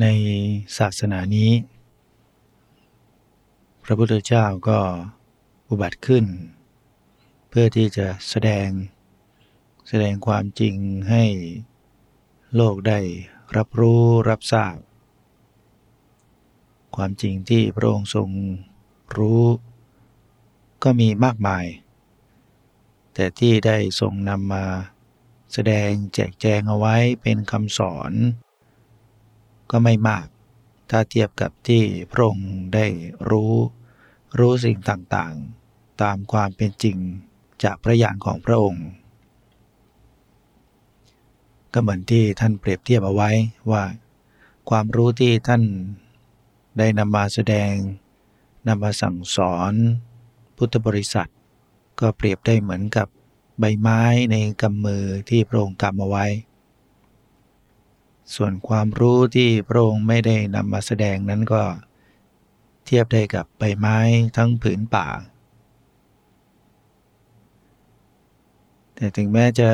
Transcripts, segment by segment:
ในศาสนานี้ พระพุทธเจ้าก็อุบัติขึ้น เพื่อที่จะแสดงแสดงความจริงให้โลกได้รับรู้รับทราบ ความจริงที่พระองค์ทรงรู้ ก็มีมากมาย แต่ที่ได้ทรงนำมาแสดงแจกแจงเอาไว้เป็นคำสอน ก็ไม่มาก ถ้าเทียบกับที่พระองค์ได้รู้ รู้สิ่งต่างๆ ตามความเป็นจริงจากพระญาณของพระองค์ ก็เหมือนที่ท่านเปรียบเทียบเอาไว้ว่า ความรู้ที่ท่านได้นำมาแสดงนำมาสั่งสอนพุทธบริษัท ก็เปรียบได้เหมือนกับใบไม้ในกำมือที่พระองค์กำเอาไว้ ส่วนความรู้ที่พระองค์ไม่ได้นำมาแสดงนั้นก็เทียบได้กับใบไม้ทั้งผืนป่า แต่ถึงแม้จะ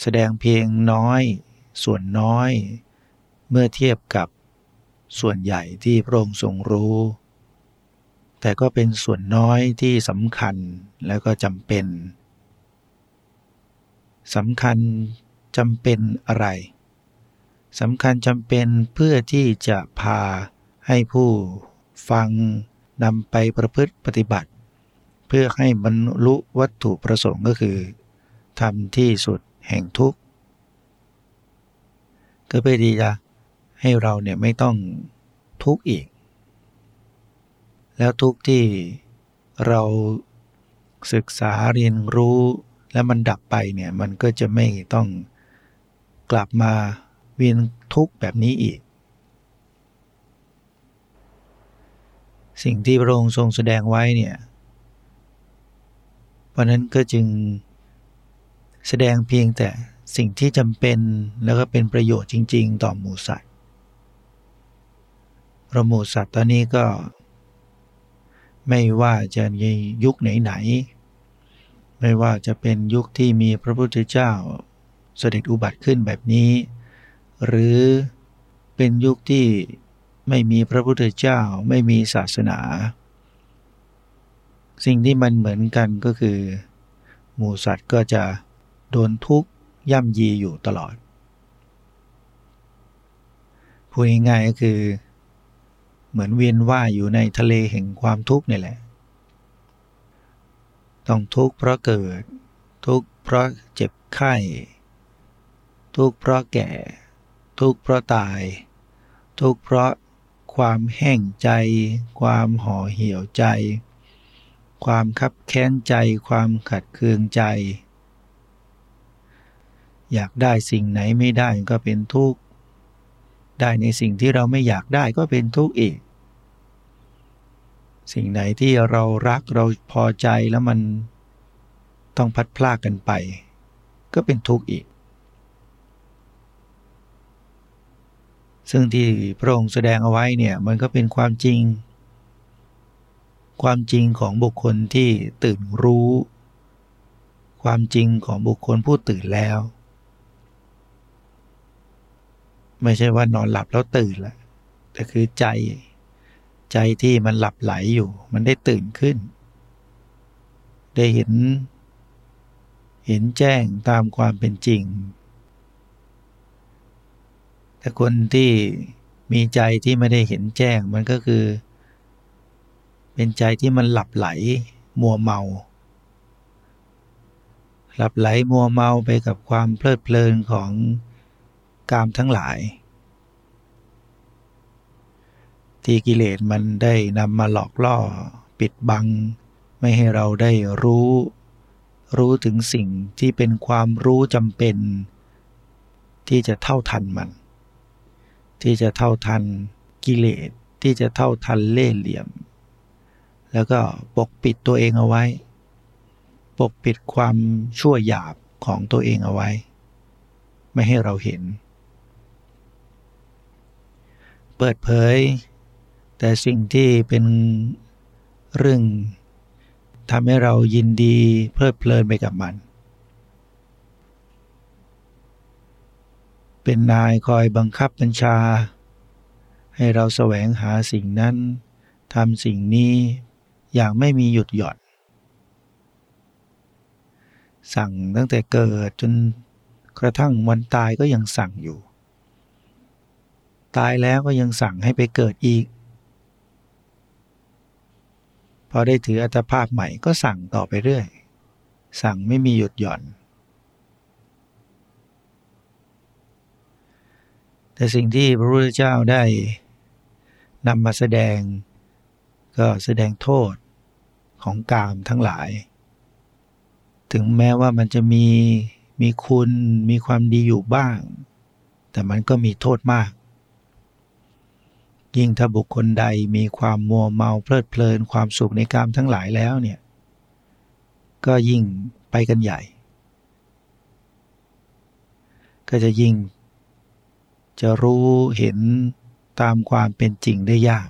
แสดงเพียงน้อย ส่วนน้อย เมื่อเทียบกับส่วนใหญ่ที่พระองค์ทรงรู้ แต่ก็เป็นส่วนน้อยที่สำคัญแล้วก็จำเป็นสำคัญจำเป็นอะไร สำคัญจำเป็นเพื่อที่จะพาให้ผู้ฟังนำไปประพฤติปฏิบัติ เพื่อให้บรรลุวัตถุประสงค์ก็คือทำที่สุดแห่งทุกข์ก็เพื่อที่จะให้เราเนี่ยไม่ต้องทุกข์อีก แล้วทุกข์ที่เราศึกษาเรียนรู้แล้วมันดับไปเนี่ยมันก็จะไม่ต้องกลับมา เวียนทุกข์แบบนี้อีก สิ่งที่พระองค์ทรงแสดงไว้เนี่ย เพราะนั้นก็จึงแสดงเพียงแต่สิ่งที่จำเป็นแล้วก็เป็นประโยชน์จริง ๆ ต่อหมูสัตว์พระหมูสัตว์ตอนนี้ก็ ไม่ว่าจะในยุคไหนๆไม่ว่าจะเป็นยุคที่มีพระพุทธเจ้าเสด็จอุบัติขึ้นแบบนี้ หรือเป็นยุคที่ไม่มีพระพุทธเจ้าไม่มีศาสนา สิ่งที่มันเหมือนกันก็คือ หมูสัตว์ก็จะโดนทุกข์ย่ำยีอยู่ตลอดพูดง่ายๆก็คือ เหมือนเวียนว่ายอยู่ในทะเลแห่งความทุกข์นี่แหละ ต้องทุกข์เพราะเกิด ทุกข์เพราะเจ็บไข้ ทุกข์เพราะแก่ ทุกข์เพราะตาย ทุกข์เพราะความแห้งใจ ความห่อเหี่ยวใจ ความคับแค้นใจ ความขัดเคืองใจ อยากได้สิ่งไหนไม่ได้ก็เป็นทุกข์ ได้ในสิ่งที่เราไม่อยากได้ก็เป็นทุกข์อีก สิ่งไหนที่เรารักเราพอใจแล้วมันต้องพัดพลากกันไป ก็เป็นทุกข์อีก ซึ่งที่พระองค์แสดงเอาไว้เนี่ยมันก็เป็นความจริง ความจริงของบุคคลที่ตื่นรู้ ความจริงของบุคคลผู้ตื่นแล้ว ไม่ใช่ว่านอนหลับแล้วตื่นละแต่คือใจ ใจที่มันหลับไหลอยู่ มันได้ตื่นขึ้น ได้เห็น เห็นแจ้งตามความเป็นจริง แต่คนที่มีใจที่ไม่ได้เห็นแจ้งมันก็คือ เป็นใจที่มันหลับไหล มัวเมา หลับไหลมัวเมาไปกับความเพลิดเพลินของกามทั้งหลาย ที่กิเลสมันได้นำมาหลอกล่อปิดบัง ไม่ให้เราได้รู้ รู้ถึงสิ่งที่เป็นความรู้จำเป็น ที่จะเท่าทันมัน ที่จะเท่าทันกิเลสที่จะเท่าทันเล่เหลี่ยม แล้วก็ปกปิดตัวเองเอาไว้ ปกปิดความชั่วหยาบของตัวเองเอาไว้ ไม่ให้เราเห็น เปิดเผย แต่สิ่งที่เป็นเรื่องทำให้เรายินดีเพลิดเพลินไปกับมัน เป็นนายคอยบังคับบัญชา ให้เราแสวงหาสิ่งนั้นทำสิ่งนี้อย่างไม่มีหยุดหย่อน สั่งตั้งแต่เกิดจนกระทั่งวันตายก็ยังสั่งอยู่ ตายแล้วก็ยังสั่งให้ไปเกิดอีก พอได้ถืออัตภาพใหม่ก็สั่งต่อไปเรื่อย สั่งไม่มีหยุดหย่อน แต่สิ่งที่พระพุทธเจ้าได้นำมาแสดง ก็แสดงโทษของกามทั้งหลาย ถึงแม้ว่ามันจะมีมีคุณมีความดีอยู่บ้าง แต่มันก็มีโทษมาก ยิ่งถ้าบุคคลใดมีความมัวเมาเพลิดเพลินความสุขในกามทั้งหลายแล้วเนี่ย ก็ยิ่งไปกันใหญ่ ก็จะยิ่ง จะรู้เห็นตามความเป็นจริงได้ยาก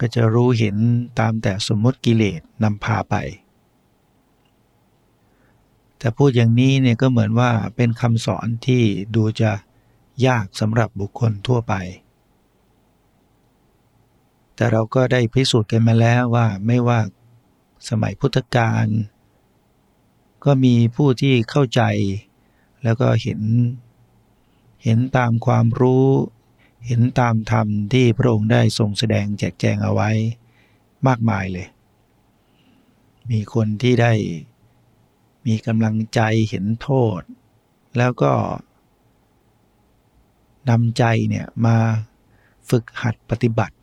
ก็จะรู้เห็นตามแต่สมมติกิเลสนำพาไป แต่พูดอย่างนี้เนี่ยก็เหมือนว่าเป็นคำสอนที่ดูจะยากสำหรับบุคคลทั่วไป แต่เราก็ได้พิสูจน์กันมาแล้วว่าไม่ว่าสมัยพุทธกาลก็มีผู้ที่เข้าใจ แล้วก็เห็น เห็นตามความรู้ เห็นตามธรรมที่พระองค์ได้ทรงแสดงแจกแจงเอาไว้มากมายเลย มีคนที่ได้มีกำลังใจเห็นโทษ แล้วก็นำใจเนี่ยมาฝึกหัดปฏิบัติ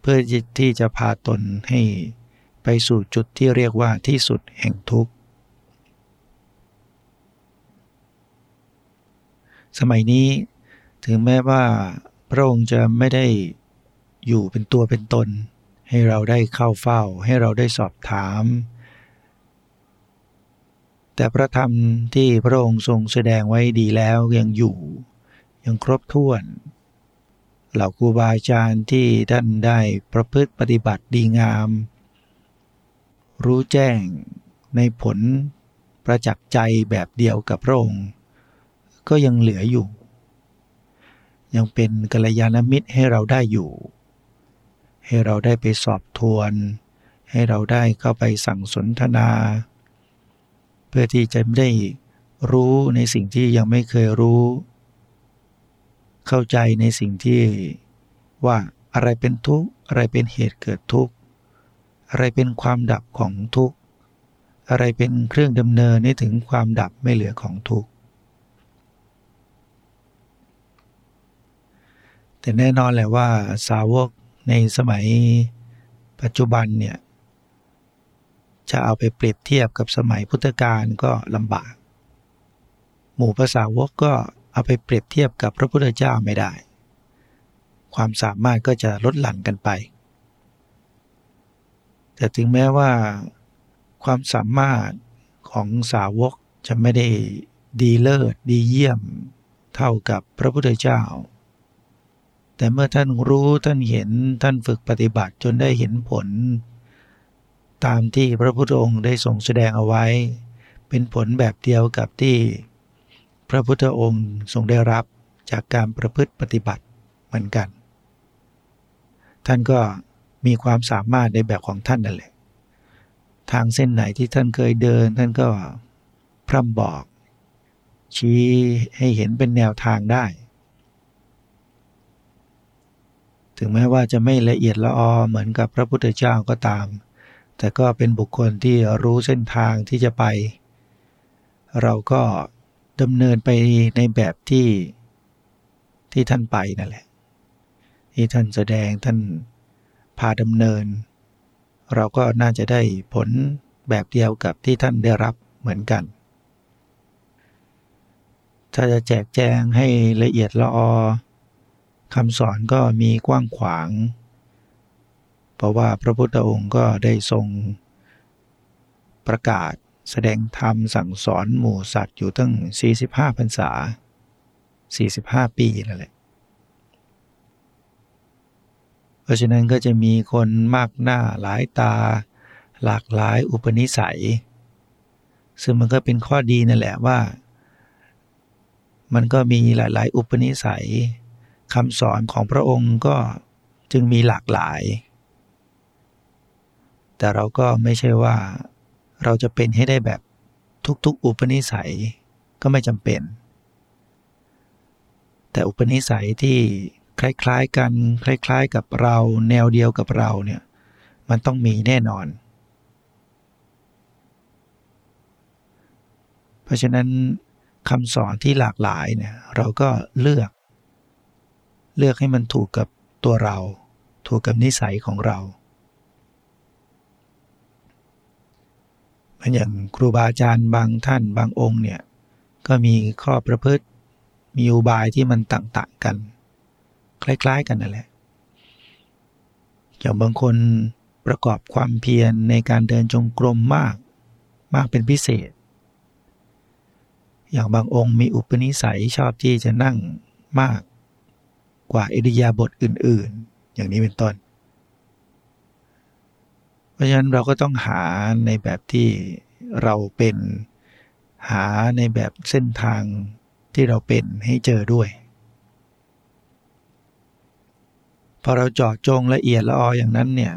เพื่อที่จะพาตนให้ไปสู่จุดที่เรียกว่าที่สุดแห่งทุกข์ สมัยนี้ถึงแม้ว่าพระองค์จะไม่ได้อยู่เป็นตัวเป็นตน ให้เราได้เข้าเฝ้า ให้เราได้สอบถาม แต่พระธรรมที่พระองค์ทรงแสดงไว้ดีแล้วยังอยู่ยังครบถ้วน เหล่าครูบาอาจารย์ที่ท่านได้ประพฤติปฏิบัติดีงาม รู้แจ้งในผลประจักษ์ใจแบบเดียวกับพระองค์ ก็ยังเหลืออยู่ ยังเป็นกัลยาณมิตรให้เราได้อยู่ ให้เราได้ไปสอบทวน ให้เราได้เข้าไปสั่งสนทนา เพื่อที่จะได้รู้ในสิ่งที่ยังไม่เคยรู้ เข้าใจในสิ่งที่ว่าอะไรเป็นทุกข์อะไรเป็นเหตุเกิดทุกข์อะไรเป็นความดับของทุกข์อะไรเป็นเครื่องดำเนินให้ถึงความดับไม่เหลือของทุกข์ แต่แน่นอนแหละว่าสาวกในสมัยปัจจุบันเนี่ยจะเอาไปเปรียบเทียบกับสมัยพุทธกาลก็ลำบาก หมู่ภาษาวกก็เอาไปเปรียบเทียบกับพระพุทธเจ้าไม่ได้ ความสามารถก็จะลดหลั่นกันไป แต่ถึงแม้ว่าความสามารถของสาวกจะไม่ได้ดีเลิศดีเยี่ยมเท่ากับพระพุทธเจ้า แต่เมื่อท่านรู้ท่านเห็นท่านฝึกปฏิบัติจนได้เห็นผล ตามที่พระพุทธองค์ได้ทรงแสดงเอาไว้ เป็นผลแบบเดียวกับที่ พระพุทธองค์ทรงได้รับจากการประพฤติปฏิบัติเหมือนกัน ท่านก็มีความสามารถในแบบของท่านนั่นแหละ ทางเส้นไหนที่ท่านเคยเดิน ท่านก็พร่ำบอก ชี้ให้เห็นเป็นแนวทางได้ ถึงแม้ว่าจะไม่ละเอียดละออเหมือนกับพระพุทธเจ้าก็ตาม แต่ก็เป็นบุคคลที่รู้เส้นทางที่จะไป เราก็ดำเนินไปในแบบที่ที่ท่านไปนั่นแหละ ที่ท่านแสดงท่านพาดำเนิน เราก็น่าจะได้ผลแบบเดียวกับที่ท่านได้รับเหมือนกัน ถ้าจะแจกแจงให้ละเอียดละออ คำสอนก็มีกว้างขวาง เพราะว่าพระพุทธองค์ก็ได้ทรงประกาศแสดงธรรมสั่งสอนหมู่สัตว์อยู่ตั้ง 45พรรษา 45 ปีนั่นแหละ เพราะฉะนั้นก็จะมีคนมากหน้าหลายตา หลากหลายอุปนิสัย ซึ่งมันก็เป็นข้อดีนั่นแหละว่า มันก็มีหลาย ๆ อุปนิสัย คำสอนของพระองค์ก็จึงมีหลากหลาย แต่เราก็ไม่ใช่ว่าเราจะเป็นให้ได้แบบทุกๆ อุปนิสัยก็ไม่จำเป็น แต่อุปนิสัยที่คล้าย ๆ กันคล้าย ๆ กับเราแนวเดียวกับเราเนี่ยมันต้องมีแน่นอน เพราะฉะนั้นคำสอนที่หลากหลายเนี่ยเราก็เลือก เลือกให้มันถูกกับตัวเรา ถูกกับนิสัยของเรามันอย่างครูบาอาจารย์บางท่านบางองค์เนี่ยก็มีข้อประพฤติมีอุบายที่มันต่างๆกัน คล้าย ๆ กันนั่นแหละอย่างบางคนประกอบความเพียรในการเดินจงกรมมาก มากเป็นพิเศษ อย่างบางองค์มีอุปนิสัยชอบที่จะนั่งมาก กว่าอิริยาบถอื่น ๆ อย่างนี้เป็นต้น เพราะฉะนั้นเราก็ต้องหาในแบบที่เราเป็นหาในแบบเส้นทางที่เราเป็นให้เจอด้วย พอเราเจาะจงละเอียดละอออย่างนั้นเนี่ย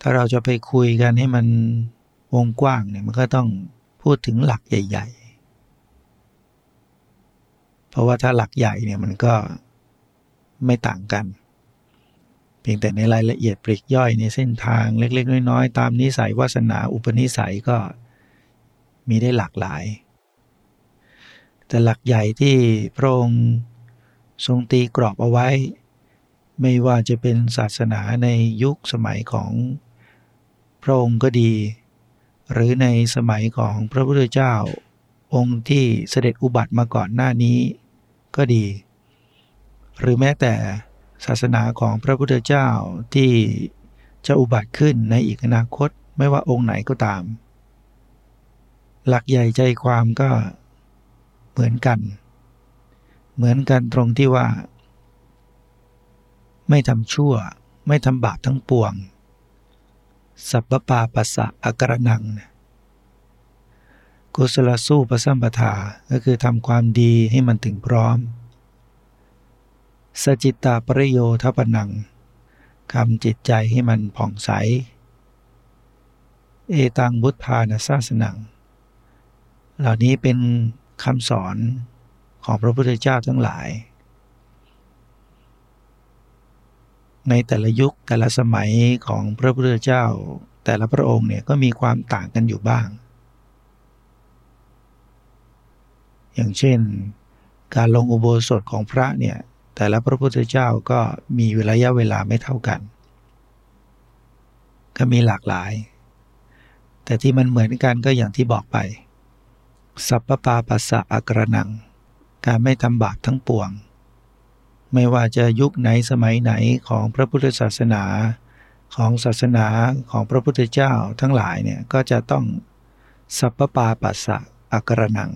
ถ้าเราจะไปคุยกันให้มันวงกว้างเนี่ยมันก็ต้องพูดถึงหลักใหญ่ ๆ เพราะว่าถ้าหลักใหญ่เนี่ยมันก็ไม่ต่างกัน เพียงแต่ในรายละเอียดปริกย่อยในเส้นทางเล็ก ๆ น้อยๆตามนิสัยวาสนาอุปนิสัยก็มีได้หลากหลาย แต่หลักใหญ่ที่พระองค์ทรงตีกรอบเอาไว้ ไม่ว่าจะเป็นศาสนาในยุคสมัยของพระองค์ก็ดี หรือในสมัยของพระพุทธเจ้าองค์ที่เสด็จอุบัติมาก่อนหน้านี้ ก็ดี หรือแม้แต่ศาสนาของพระพุทธเจ้าที่จะอุบัติขึ้นในอีกอนาคตไม่ว่าองค์ไหนก็ตาม หลักใหญ่ใจความก็เหมือนกัน เหมือนกันตรงที่ว่า ไม่ทำชั่ว ไม่ทำบาปทั้งปวง สัพปาปัสสะอักรนัง กุศลสู้ประสัมปทาก็คือทำความดีให้มันถึงพร้อม สจิตตาปริโยทปนังคำจิตใจให้มันผ่องใส เอตังบุตธานาซาสนัง เหล่านี้เป็นคำสอนของพระพุทธเจ้าทั้งหลาย ในแต่ละยุคแต่ละสมัยของพระพุทธเจ้า แต่ละพระองค์เนี่ยก็มีความต่างกันอยู่บ้าง อย่างเช่น การลงอุโบสถของพระเนี่ยแต่ละพระพุทธเจ้าก็มีระยะเวลาไม่เท่ากัน ก็มีหลากหลาย แต่ที่มันเหมือนกันก็อย่างที่บอกไป สัพพปาปัสสะอักรนัง การไม่ทำบาปทั้งปวง ไม่ว่าจะยุคไหนสมัยไหนของพระพุทธศาสนาของศาสนาของพระพุทธเจ้าทั้งหลายเนี่ยก็จะต้องสัพพปาปัสสะอักรนัง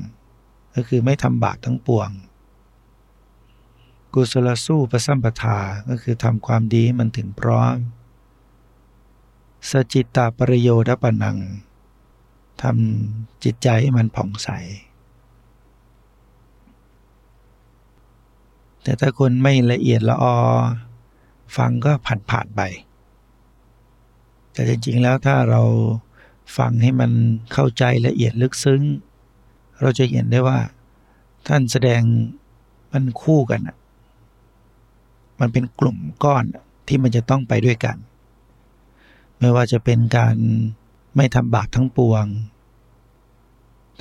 ก็คือไม่ทำบาปทั้งปวง กุศลสู้ประสัมปทา ก็คือทำความดีมันถึงพร้อม สจิตตาปริโยดปนังทำจิตใจให้มันผ่องใส แต่ถ้าคนไม่ละเอียดละออ ฟังก็ผ่านผ่านไป แต่จริงๆแล้วถ้าเราฟังให้มันเข้าใจละเอียดลึกซึ้ง เราจะเห็นได้ว่าท่านแสดงมันคู่กันมันเป็นกลุ่มก้อนที่มันจะต้องไปด้วยกัน ไม่ว่าจะเป็นการไม่ทำบาปทั้งปวง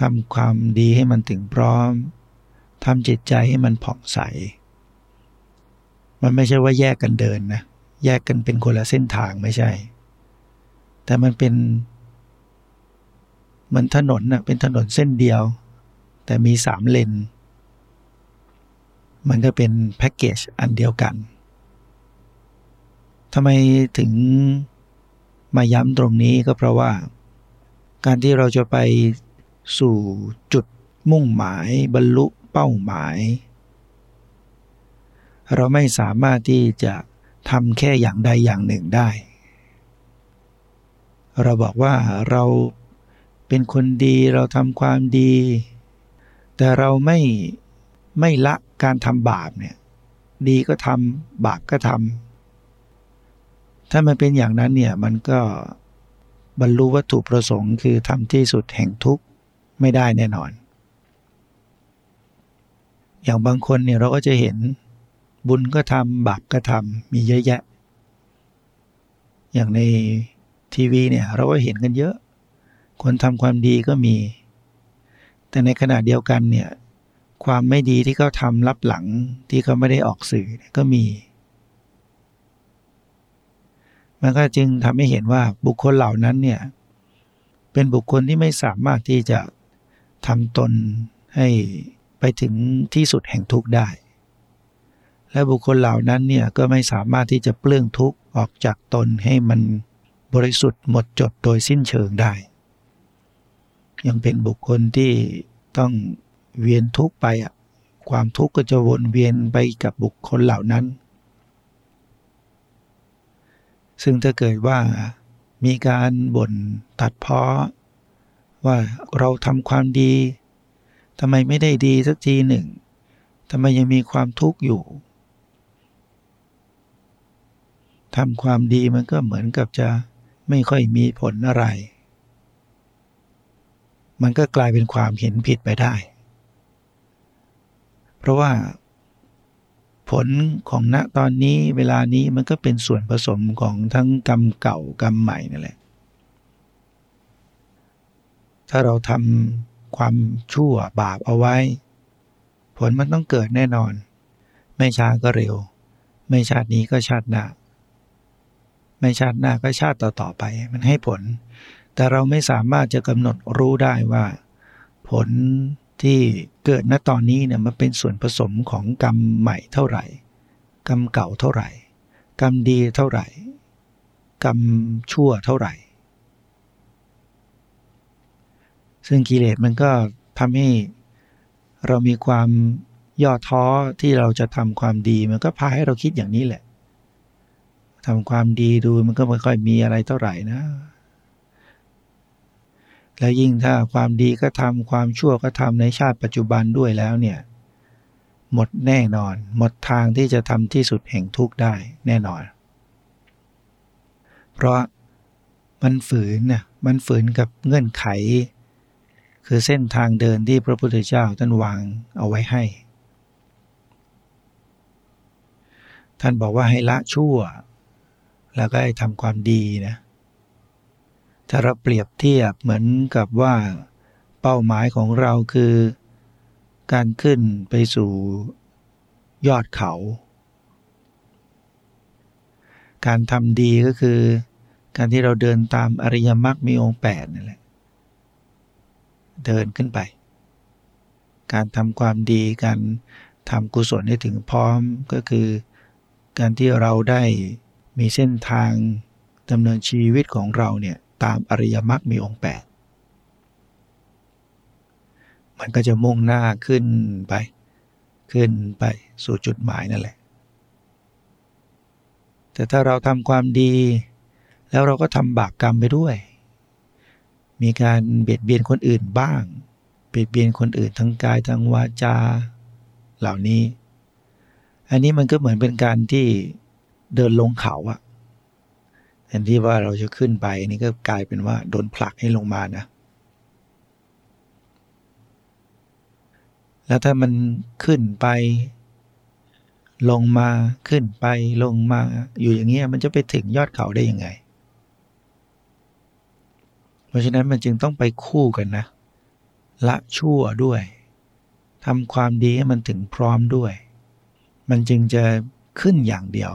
ทำความดีให้มันถึงพร้อมทำจิตใจให้มันผ่องใส มันไม่ใช่ว่าแยกกันเดินนะ แยกกันเป็นคนละเส้นทางไม่ใช่ แต่มันเป็นมือนถนนนะเป็นถนนเส้นเดียว แต่มีสามเลน มันก็เป็นแพ็กเกจอันเดียวกันทำไมถึงมาย้ำตรงนี้ก็เพราะว่า การที่เราจะไปสู่จุดมุ่งหมายบรรลุเป้าหมาย เราไม่สามารถที่จะทำแค่อย่างใดอย่างหนึ่งได้ เราบอกว่าเราเป็นคนดีเราทำความดี แต่เราไม่ไม่ละการทำบาปเนี่ย ดีก็ทำบาปก็ทำถ้ามันเป็นอย่างนั้นเนี่ยมันก็บรรลุวัตถุประสงค์คือทำที่สุดแห่งทุกข์ไม่ได้แน่นอน อย่างบางคนเนี่ยเราก็จะเห็นบุญก็ทำบาปก็ทำมีเยอะแยะ อย่างในทีวีเนี่ยเราก็เห็นกันเยอะ คนทำความดีก็มี แต่ในขณะเดียวกันเนี่ย ความไม่ดีที่เขาทำรับหลังที่เขาไม่ได้ออกสื่อก็มี มันก็จึงทำให้เห็นว่าบุคคลเหล่านั้นเนี่ย เป็นบุคคลที่ไม่สามารถที่จะทำตนให้ไปถึงที่สุดแห่งทุกข์ได้ และบุคคลเหล่านั้นเนี่ยก็ไม่สามารถที่จะเปลื้องทุกข์ออกจากตนให้มันบริสุทธิ์หมดจดโดยสิ้นเชิงได้ ยังเป็นบุคคลที่ต้องเวียนทุกข์ไปอะความทุกข์ก็จะวนเวียนไปกับบุคคลเหล่านั้น ซึ่งถ้าเกิดว่ามีการบ่นตัดเพาะว่าเราทำความดีทำไมไม่ได้ดีสักทีหนึ่งทำไมยังมีความทุกข์อยู่ทำความดีมันก็เหมือนกับจะไม่ค่อยมีผลอะไร มันก็กลายเป็นความเห็นผิดไปได้ เพราะว่าผลของณตอนนี้เวลานี้มันก็เป็นส่วนผสมของทั้งกรรมเก่ากรรมใหม่นั่นแหละ ถ้าเราทำความชั่วบาปเอาไว้ ผลมันต้องเกิดแน่นอน ไม่ช้าก็เร็ว ไม่ชาตินี้ก็ชาติหน้า ไม่ชาติหน้าก็ชาติต่อๆไป มันให้ผล แต่เราไม่สามารถจะกำหนดรู้ได้ว่า ผลที่เกิดณตอนนี้เนี่ยมันเป็นส่วนผสมของกรรมใหม่เท่าไหร่ กรรมเก่าเท่าไหร่ กรรมดีเท่าไหร่ กรรมชั่วเท่าไหร่ ซึ่งกิเลสมันก็ทำให้เรามีความย่อท้อที่เราจะทำความดีมันก็พาให้เราคิดอย่างนี้แหละทำความดีดูมันก็ไม่ค่อยมีอะไรเท่าไหร่นะ และยิ่งถ้าความดีก็ทำความชั่วก็ทำในชาติปัจจุบันด้วยแล้วเนี่ย หมดแน่นอน หมดทางที่จะทำที่สุดแห่งทุกข์ได้แน่นอน เพราะมันฝืนน่ะมันฝืนกับเงื่อนไข คือเส้นทางเดินที่พระพุทธเจ้าท่านวางเอาไว้ให้ ท่านบอกว่าให้ละชั่ว แล้วก็ให้ทำความดีนะ ถ้าเราเปรียบเทียบเหมือนกับว่าเป้าหมายของเราคือ การขึ้นไปสู่ยอดเขา การทำดีก็คือ การที่เราเดินตามอริยมรรคมีองค์แปดนั่นแหละ เดินขึ้นไป การทำความดี การทำกุศลให้ถึงพร้อมก็คือ การที่เราได้มีเส้นทางดำเนินชีวิตของเราเนี่ย ตามอริยมรรคมีองค์แปดมันก็จะมุ่งหน้าขึ้นไป ขึ้นไปสู่จุดหมายนั่นแหละ แต่ถ้าเราทำความดี แล้วเราก็ทำบาปกรรมไปด้วย มีการเบียดเบียนคนอื่นบ้าง เบียดเบียนคนอื่นทั้งกายทั้งวาจา เหล่านี้ อันนี้มันก็เหมือนเป็นการที่เดินลงเขาอะ แทนที่ว่าเราจะขึ้นไปนี่ก็กลายเป็นว่าโดนผลักให้ลงมานะ แล้วถ้ามันขึ้นไป ลงมาขึ้นไปลงมา อยู่อย่างเงี้ยมันจะไปถึงยอดเขาได้ยังไง เพราะฉะนั้นมันจึงต้องไปคู่กันนะ ละชั่วด้วยทำความดีให้มันถึงพร้อมด้วย มันจึงจะขึ้นอย่างเดียว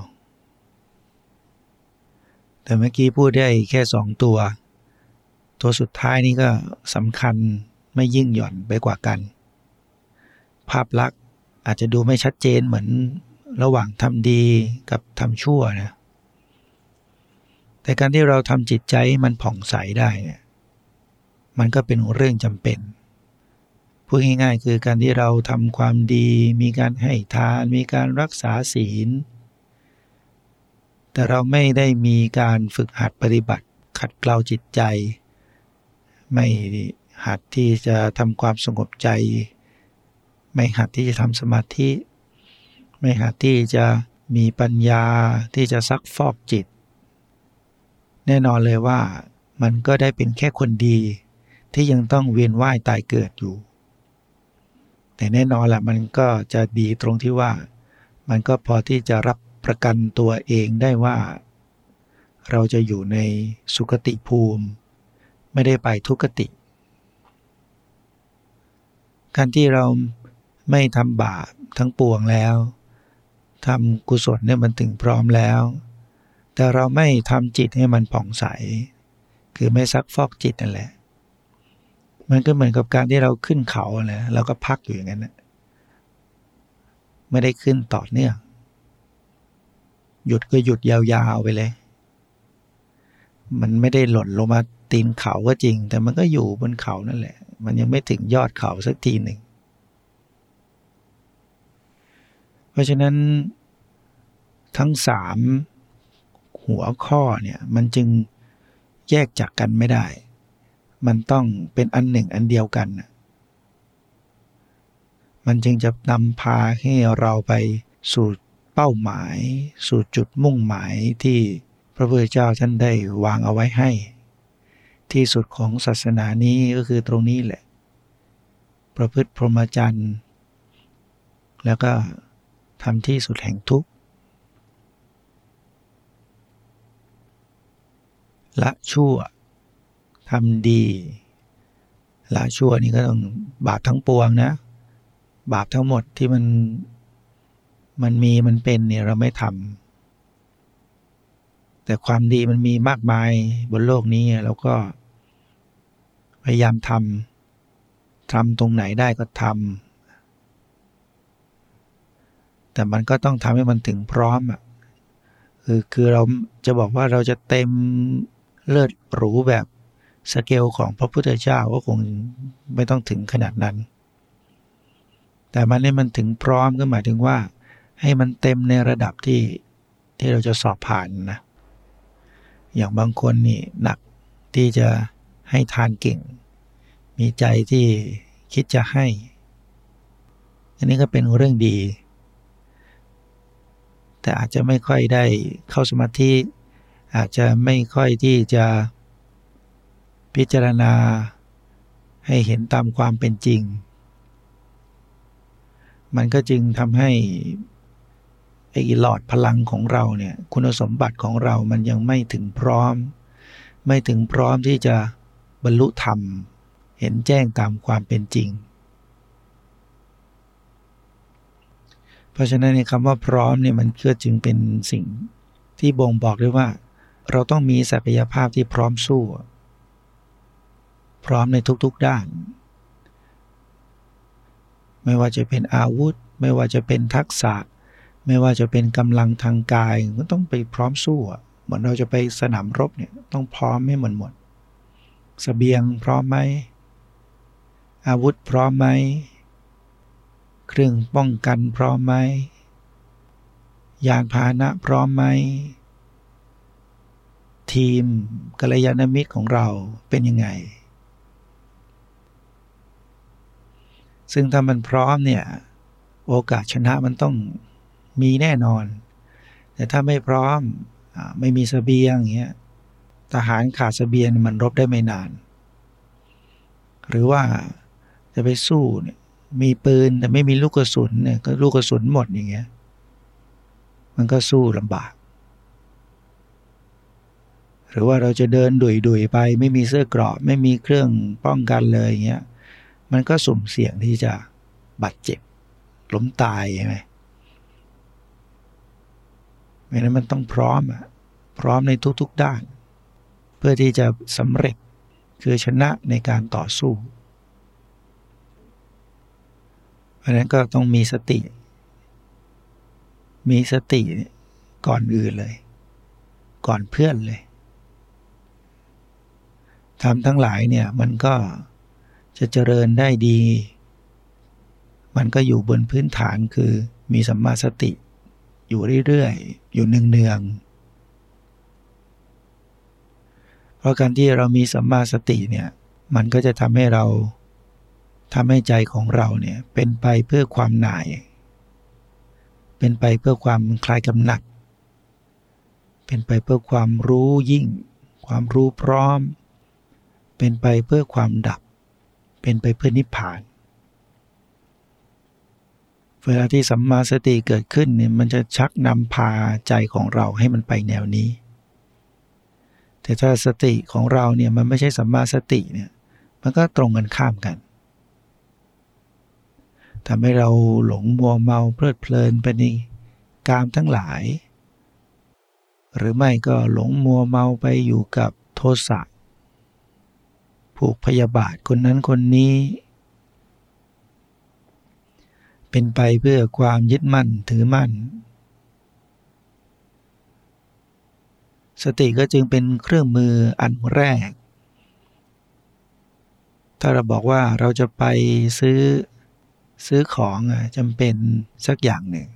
แต่เมื่อกี้พูดได้แค่สองตัว ตัวสุดท้ายนี่ก็สำคัญไม่ยิ่งหย่อนไปกว่ากัน ภาพลักษณ์อาจจะดูไม่ชัดเจนเหมือนระหว่างทำดีกับทำชั่วนะแต่การที่เราทำจิตใจมันผ่องใสได้เนี่ยมันก็เป็นเรื่องจำเป็นพูดง่ายๆ คือการที่เราทำความดี มีการให้ทาน มีการรักษาศีล แต่เราไม่ได้มีการฝึกหัดปฏิบัติ ขัดเกลาจิตใจ ไม่หัดที่จะทำความสงบใจ ไม่หัดที่จะทำสมาธิ ไม่หัดที่จะมีปัญญาที่จะซักฟอกจิต แน่นอนเลยว่ามันก็ได้เป็นแค่คนดี ที่ยังต้องเวียนว่ายตายเกิดอยู่ แต่แน่นอนแหละมันก็จะดีตรงที่ว่า มันก็พอที่จะรับ ประกันตัวเองได้ว่า เราจะอยู่ในสุคติภูมิ ไม่ได้ไปทุกติ การที่เราไม่ทำบาปทั้งปวงแล้วทำกุศลเนี่ยมันถึงพร้อมแล้ว แต่เราไม่ทำจิตให้มันผ่องใส คือไม่ซักฟอกจิตนั่นแหละ มันก็เหมือนกับการที่เราขึ้นเขาแหละเราก็พักอยู่อย่างนั้นนะไม่ได้ขึ้นต่อเนื่อง หยุดก็หยุดยาวๆไปเลย มันไม่ได้หล่นลงมาตีนเขาก็จริง แต่มันก็อยู่บนเขานั่นแหละ มันยังไม่ถึงยอดเขาสักทีหนึ่ง เพราะฉะนั้นทั้งสามหัวข้อเนี่ย มันจึงแยกจากกันไม่ได้ มันต้องเป็นอันหนึ่งอันเดียวกัน มันจึงจะนำพาให้เราไปสู่ เป้าหมาย สู่จุดมุ่งหมายที่พระพุทธเจ้าท่านได้วางเอาไว้ให้ ที่สุดของศาสนานี้ก็คือตรงนี้แหละ ประพฤติพรหมจรรย์ แล้วก็ทำที่สุดแห่งทุกข์ละชั่วทำดีละชั่วนี่ก็ต้องบาปทั้งปวงนะ บาปทั้งหมดที่มัน มันมีมันเป็นเนี่ยเราไม่ทำแต่ความดีมันมีมากมายบนโลกนี้เราก็ พยายามทำทำตรงไหนได้ก็ทำแต่มันก็ต้องทำให้มันถึงพร้อมอะคือคือเราจะบอกว่าเราจะเต็มเลิศหรูแบบสเกลของพระพุทธเจ้าก็คงไม่ต้องถึงขนาดนั้น แต่มันให้มันถึงพร้อมก็หมายถึงว่า ให้มันเต็มในระดับที่ที่เราจะสอบผ่านนะ อย่างบางคนนี่หนักที่จะให้ทานเก่ง มีใจที่คิดจะให้ อันนี้ก็เป็นเรื่องดี แต่อาจจะไม่ค่อยได้เข้าสมาธิ อาจจะไม่ค่อยที่จะพิจารณาให้เห็นตามความเป็นจริง มันก็จึงทำให้ ไอ้หลอดพลังของเราเนี่ยคุณสมบัติของเรามันยังไม่ถึงพร้อม ไม่ถึงพร้อมที่จะบรรลุธรรม เห็นแจ้งตามความเป็นจริง เพราะฉะนั้นในคำว่าพร้อมเนี่ยมันก็จึงเป็นสิ่งที่บ่งบอกได้ว่า เราต้องมีศักยภาพที่พร้อมสู้ พร้อมในทุกๆด้าน ไม่ว่าจะเป็นอาวุธ ไม่ว่าจะเป็นทักษะ ไม่ว่าจะเป็นกำลังทางกายก็ต้องไปพร้อมสู้เหมือนเราจะไปสนามรบเนี่ยต้องพร้อมให้หมดหมดสเสบียงพร้อมไหมอาวุธพร้อมไหมเครื่องป้องกันพร้อมไหมยานพาหนะพร้อมไหมทีมกัลยาณมิตรของเราเป็นยังไง ซึ่งถ้ามันพร้อมเนี่ย โอกาสชนะมันต้อง มีแน่นอน แต่ถ้าไม่พร้อมไม่มีสเสบียงอย่างเงี้ยทหารขาดสเสบียงมันรบได้ไม่นาน หรือว่าจะไปสู้เนี่ยมีปืนแต่ไม่มีลูกกระสุนเนี่ยก็ลูกกระสุนหมดอย่างเงี้ย มันก็สู้ลำบาก หรือว่าเราจะเดินดุยดุยไป ไม่มีเสื้อเกราะ ไม่มีเครื่องป้องกันเลยอย่างเงี้ยมันก็สุ่มเสี่ยงที่จะบาดเจ็บล้มตายใช่ไหม เพราะนั้นมันต้องพร้อมอะพร้อมในทุกๆด้าน เพื่อที่จะสำเร็จคือชนะในการต่อสู้ เพราะนั้นก็ต้องมีสติ มีสติก่อนอื่นเลย ก่อนเพื่อนเลยทำทั้งหลายเนี่ยมันก็จะเจริญได้ดี มันก็อยู่บนพื้นฐานคือมีสัมมาสติ อยู่เรื่อยๆ อยู่เนืองๆ เพราะการที่เรามีสัมมาสติเนี่ย มันก็จะทำให้เราทำให้ใจของเราเนี่ยเป็นไปเพื่อความหน่าย เป็นไปเพื่อความคลายกำหนัด เป็นไปเพื่อความรู้ยิ่ง ความรู้พร้อม เป็นไปเพื่อความดับ เป็นไปเพื่อนิพพาน เวลาที่สัมมาสติเกิดขึ้นเนี่ยมันจะชักนำพาใจของเราให้มันไปแนวนี้ แต่ถ้าสติของเราเนี่ยมันไม่ใช่สัมมาสติเนี่ยมันก็ตรงกันข้ามกันทำให้เราหลงมัวเมาเพลิดเพลินไปในกามทั้งหลาย หรือไม่ก็หลงมัวเมาไปอยู่กับโทสะผูกพยาบาทคนนั้นคนนี้ เป็นไปเพื่อความยึดมั่นถือมั่น สติก็จึงเป็นเครื่องมืออันแรก ถ้าเราบอกว่าเราจะไปซื้อซื้อของจำเป็นสักอย่างหนึ่ง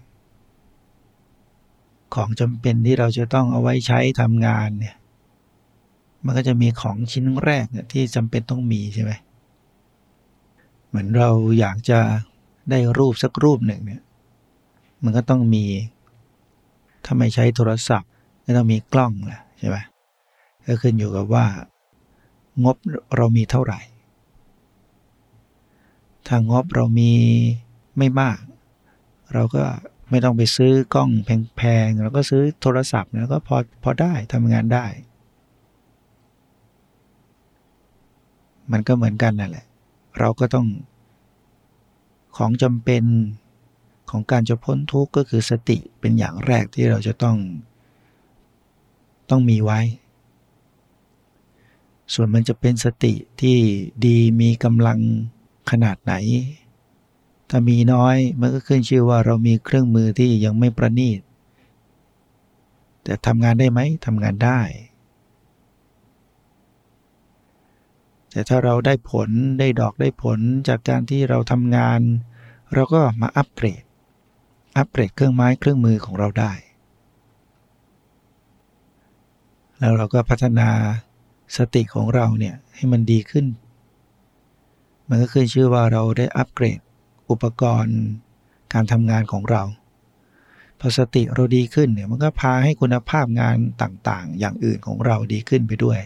ของจำเป็นที่เราจะต้องเอาไว้ใช้ทำงานเนี่ยมันก็จะมีของชิ้นแรกที่จำเป็นต้องมีใช่ไหมเหมือนเราอยากจะ ได้รูปสักรูปหนึ่งเนี่ยมันก็ต้องมี ถ้าไม่ใช้โทรศัพท์ ก็ต้องมีกล้องแหละใช่ไหมก็ขึ้นอยู่กับว่า งบเรามีเท่าไหร่ ถ้างบเรามีไม่มาก เราก็ไม่ต้องไปซื้อกล้องแพงๆเราก็ซื้อโทรศัพท์แล้วก็พอพอได้ทำงานได้ มันก็เหมือนกันนั่นแหละ เราก็ต้อง ของจำเป็นของการจะพ้นทุกข์ก็คือสติเป็นอย่างแรกที่เราจะต้องต้องมีไว้ ส่วนมันจะเป็นสติที่ดีมีกำลังขนาดไหน ถ้ามีน้อยมันก็ขึ้นชื่อว่าเรามีเครื่องมือที่ยังไม่ประณีต แต่ทำงานได้ไหมทำงานได้ แต่ถ้าเราได้ผลได้ดอกได้ผลจากการที่เราทำงาน เราก็มาอัปเกรด อัปเกรดเครื่องไม้เครื่องมือของเราได้ แล้วเราก็พัฒนาสติของเราเนี่ยให้มันดีขึ้น มันก็ขึ้นชื่อว่าเราได้อัปเกรดอุปกรณ์การทำงานของเรา พอสติเราดีขึ้นเนี่ยมันก็พาให้คุณภาพงานต่างๆ อย่างอื่นของเราดีขึ้นไปด้วย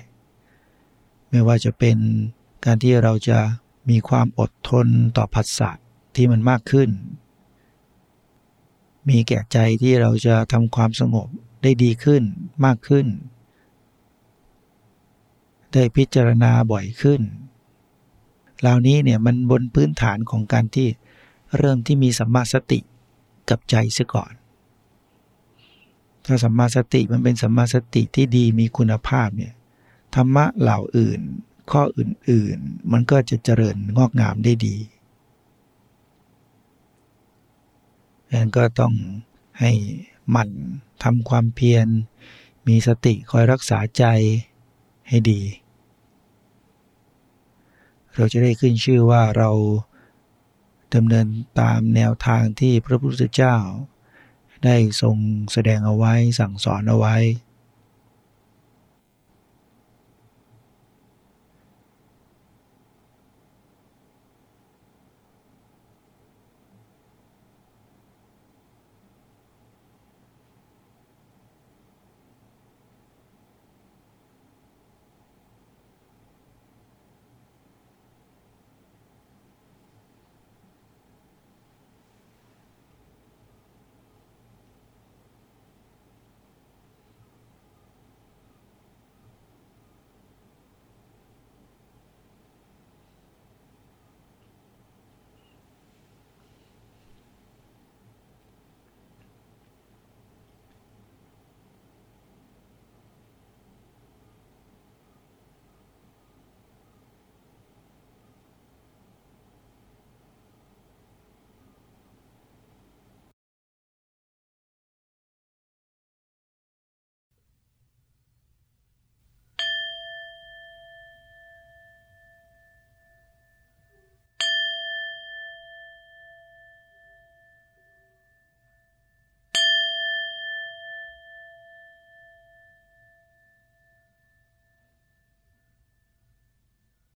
ไม่ว่าจะเป็นการที่เราจะมีความอดทนต่อผัสสะที่มันมากขึ้น มีแก่ใจที่เราจะทำความสงบได้ดีขึ้นมากขึ้น ได้พิจารณาบ่อยขึ้นเหล่านี้เนี่ยมันบนพื้นฐานของการที่เริ่มที่มีสัมมาสติกับใจเสียก่อน ถ้าสัมมาสติมันเป็นสัมมาสติที่ดีมีคุณภาพเนี่ย ธรรมะเหล่าอื่น ข้ออื่นๆ มันก็จะเจริญงอกงามได้ดีดังนั้นก็ต้องให้หมั่นทำความเพียร มีสติคอยรักษาใจให้ดี เราจะได้ขึ้นชื่อว่าเราดำเนินตามแนวทางที่พระพุทธเจ้า ได้ทรงแสดงเอาไว้สั่งสอนเอาไว้